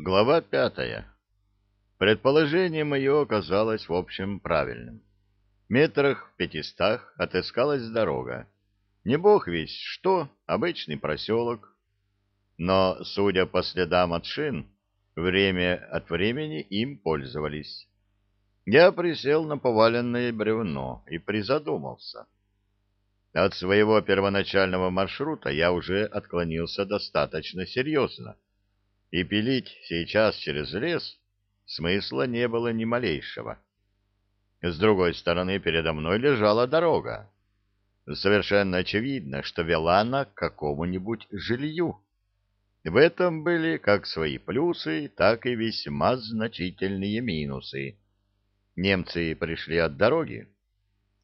Глава пятая. Предположение мое оказалось в общем правильным. Метрах в пятистах отыскалась дорога. Не бог весь что, обычный проселок. Но, судя по следам от шин, время от времени им пользовались. Я присел на поваленное бревно и призадумался. От своего первоначального маршрута я уже отклонился достаточно серьезно и пилить сейчас через лес смысла не было ни малейшего. С другой стороны, передо мной лежала дорога. Совершенно очевидно, что вела она к какому-нибудь жилью. В этом были как свои плюсы, так и весьма значительные минусы. Немцы пришли от дороги.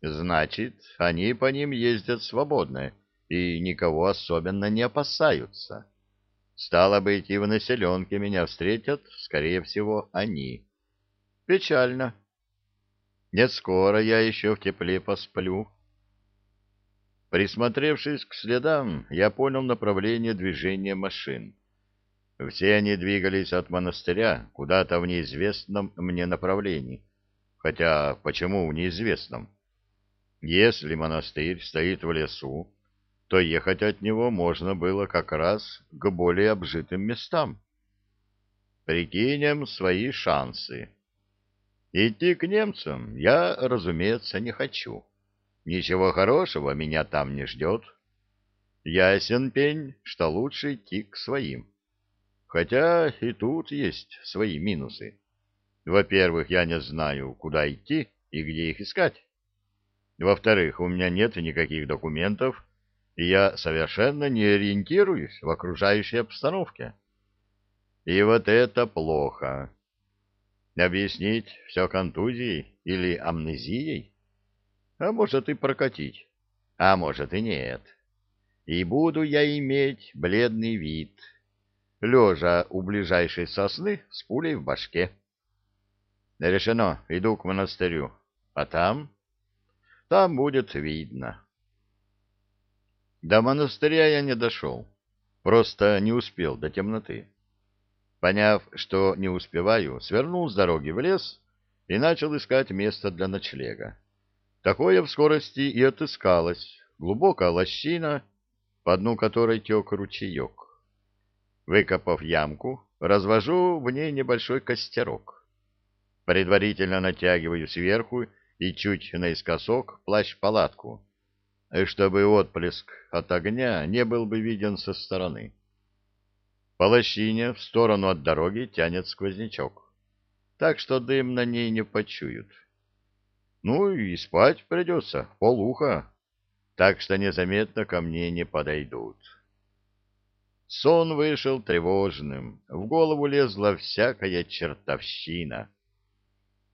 Значит, они по ним ездят свободно и никого особенно не опасаются. Стало быть, и в населенке меня встретят, скорее всего, они. Печально. Не скоро я еще в тепле посплю. Присмотревшись к следам, я понял направление движения машин. Все они двигались от монастыря куда-то в неизвестном мне направлении. Хотя почему в неизвестном? Если монастырь стоит в лесу, то ехать от него можно было как раз к более обжитым местам. Прикинем свои шансы. Идти к немцам я, разумеется, не хочу. Ничего хорошего меня там не ждет. Ясен пень, что лучше идти к своим. Хотя и тут есть свои минусы. Во-первых, я не знаю, куда идти и где их искать. Во-вторых, у меня нет никаких документов, и я совершенно не ориентируюсь в окружающей обстановке. И вот это плохо. Объяснить все контузией или амнезией? А может и прокатить, а может и нет. И буду я иметь бледный вид, лежа у ближайшей сосны с пулей в башке. Решено, иду к монастырю, а там... Там будет видно. До монастыря я не дошел, просто не успел до темноты. Поняв, что не успеваю, свернул с дороги в лес и начал искать место для ночлега. Такое в скорости и отыскалось. Глубокая лощина, по дну которой тек ручеек. Выкопав ямку, развожу в ней небольшой костерок. Предварительно натягиваю сверху и чуть наискосок плащ-палатку, чтобы отплеск от огня не был бы виден со стороны. По лощине в сторону от дороги тянет сквознячок, так что дым на ней не почуют. Ну и спать придется, полуха, так что незаметно ко мне не подойдут. Сон вышел тревожным, в голову лезла всякая чертовщина.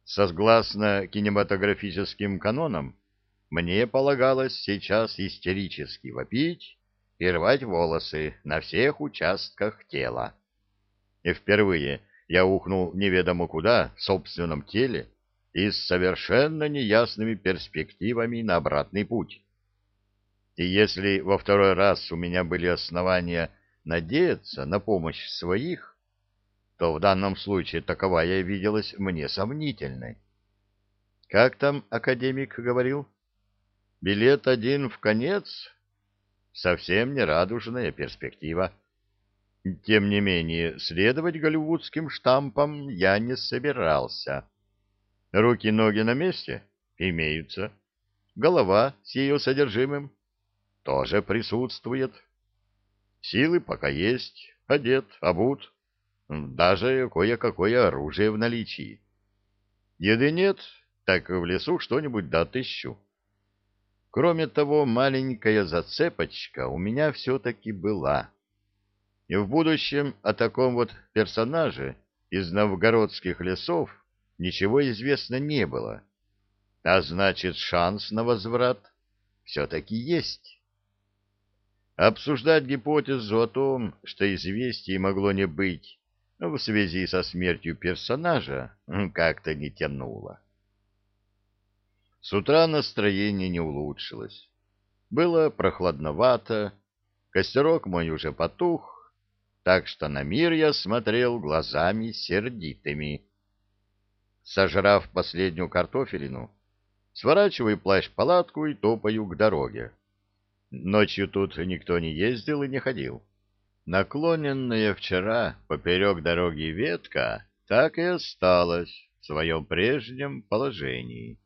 Согласно кинематографическим канонам, мне полагалось сейчас истерически вопить и рвать волосы на всех участках тела. И впервые я ухнул неведомо куда в собственном теле и с совершенно неясными перспективами на обратный путь. И если во второй раз у меня были основания надеяться на помощь своих, то в данном случае таковая виделась мне сомнительной. Как там академик говорил? Билет один в конец? Совсем не радужная перспектива. Тем не менее, следовать голливудским штампам я не собирался. Руки-ноги на месте? Имеются. Голова с ее содержимым? Тоже присутствует. Силы пока есть, одет, обут, даже кое-какое оружие в наличии. Еды нет, так в лесу что-нибудь да отыщу. Кроме того, маленькая зацепочка у меня все-таки была. И в будущем о таком вот персонаже из новгородских лесов ничего известно не было. А значит, шанс на возврат все-таки есть. Обсуждать гипотезу о том, что известие могло не быть в связи со смертью персонажа, как-то не тянуло. С утра настроение не улучшилось. Было прохладновато, костерок мой уже потух, так что на мир я смотрел глазами сердитыми. Сожрав последнюю картофелину, сворачиваю плащ-палатку и топаю к дороге. Ночью тут никто не ездил и не ходил. Наклоненная вчера поперек дороги ветка так и осталась в своем прежнем положении.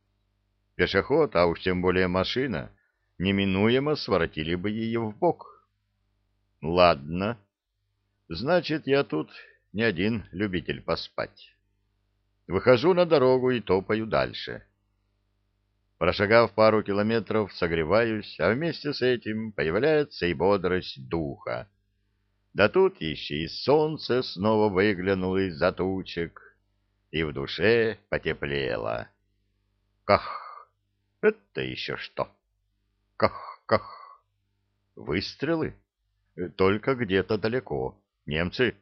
Пешеход, а уж тем более машина, неминуемо своротили бы ее в бок. Ладно, значит, я тут не один любитель поспать. Выхожу на дорогу и топаю дальше. Прошагав пару километров, согреваюсь, а вместе с этим появляется и бодрость духа. Да тут еще и солнце снова выглянуло из-за тучек, и в душе потеплело. Ках! Это еще что? Ках-ках! Выстрелы? Только где-то далеко. Немцы?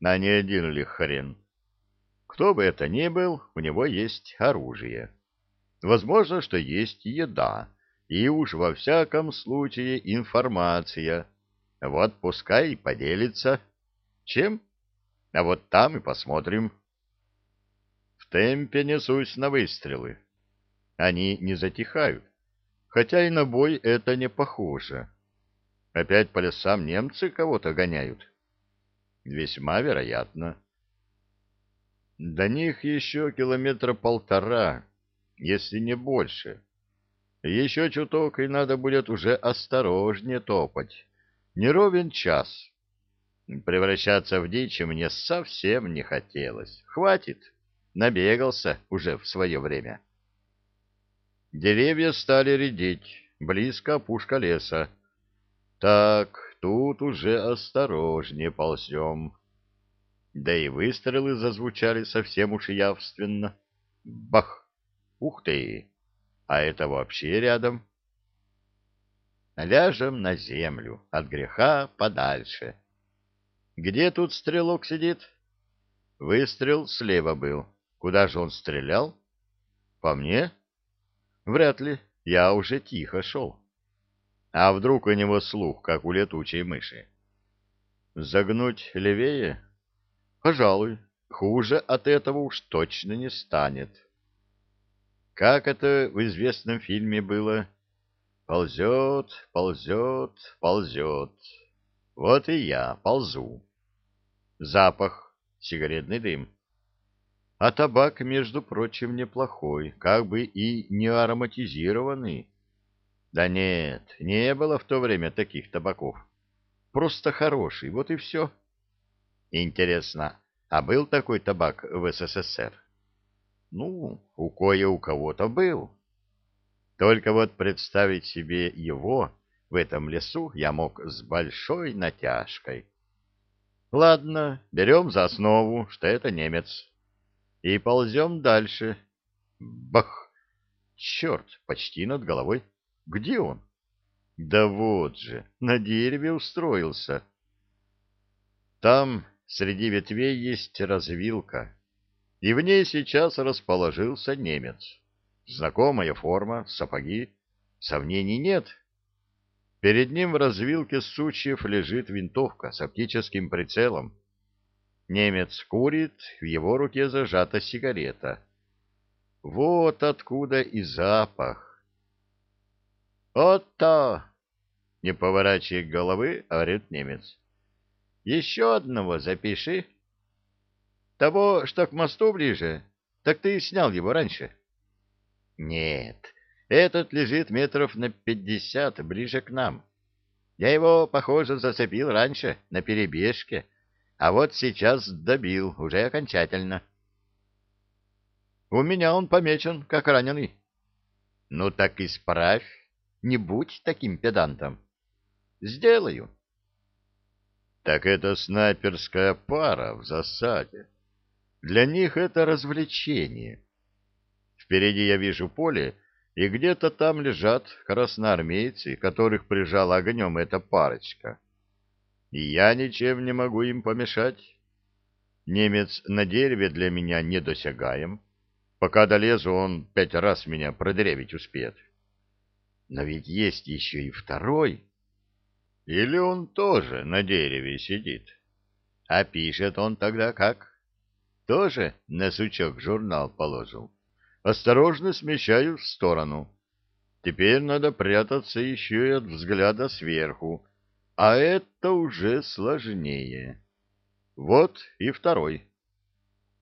На не один ли хрен? Кто бы это ни был, у него есть оружие. Возможно, что есть еда, и уж во всяком случае информация. Вот пускай и поделится. Чем? А вот там и посмотрим. В темпе несусь на выстрелы. Они не затихают, хотя и на бой это не похоже. Опять по лесам немцы кого-то гоняют. Весьма вероятно. До них еще километра полтора, если не больше. Еще чуток, и надо будет уже осторожнее топать. Не ровен час. Превращаться в дичь мне совсем не хотелось. Хватит, набегался уже в свое время. Деревья стали редеть, близко опушка леса. Так, тут уже осторожнее ползем. Да и выстрелы зазвучали совсем уж явственно. Бах! Ух ты! А это вообще рядом. Ляжем на землю, от греха подальше. Где тут стрелок сидит? Выстрел слева был. Куда же он стрелял? По мне? Вряд ли. Я уже тихо шел. А вдруг у него слух, как у летучей мыши? Загнуть левее? Пожалуй, хуже от этого уж точно не станет. Как это в известном фильме было? Ползет, ползет, ползет. Вот и я ползу. Запах, сигаретный дым. А табак, между прочим, неплохой, как бы и не ароматизированный. Да нет, не было в то время таких табаков. Просто хороший, вот и все. Интересно, а был такой табак в СССР? Ну, у кое у кого-то был. Только вот представить себе его в этом лесу я мог с большой натяжкой. Ладно, берем за основу, что это немец. И ползем дальше. Бах! Черт, почти над головой. Где он? Да вот же, на дереве устроился. Там среди ветвей есть развилка и в ней сейчас расположился немец. Знакомая форма, сапоги, сомнений нет. Перед ним в развилке сучьев лежит винтовка с оптическим прицелом. Немец курит, в его руке зажата сигарета. Вот откуда и запах. «Отто!» — не поворачивая головы, орет немец. «Еще одного запиши». Того, что к мосту ближе, так ты снял его раньше. Нет, этот лежит метров на пятьдесят ближе к нам. Я его, похоже, зацепил раньше, на перебежке, а вот сейчас добил, уже окончательно. У меня он помечен, как раненый. Ну так исправь, не будь таким педантом. Сделаю. Так это снайперская пара в засаде. Для них это развлечение. Впереди я вижу поле, и где-то там лежат красноармейцы, которых прижала огнем эта парочка. И я ничем не могу им помешать. Немец на дереве для меня недосягаем. Пока долезу, он пять раз меня продырявить успеет. Но ведь есть еще и второй. Или он тоже на дереве сидит? А пишет он тогда как? Тоже на сучок журнал положил. Осторожно смещаю в сторону. Теперь надо прятаться еще и от взгляда сверху, а это уже сложнее. Вот и второй.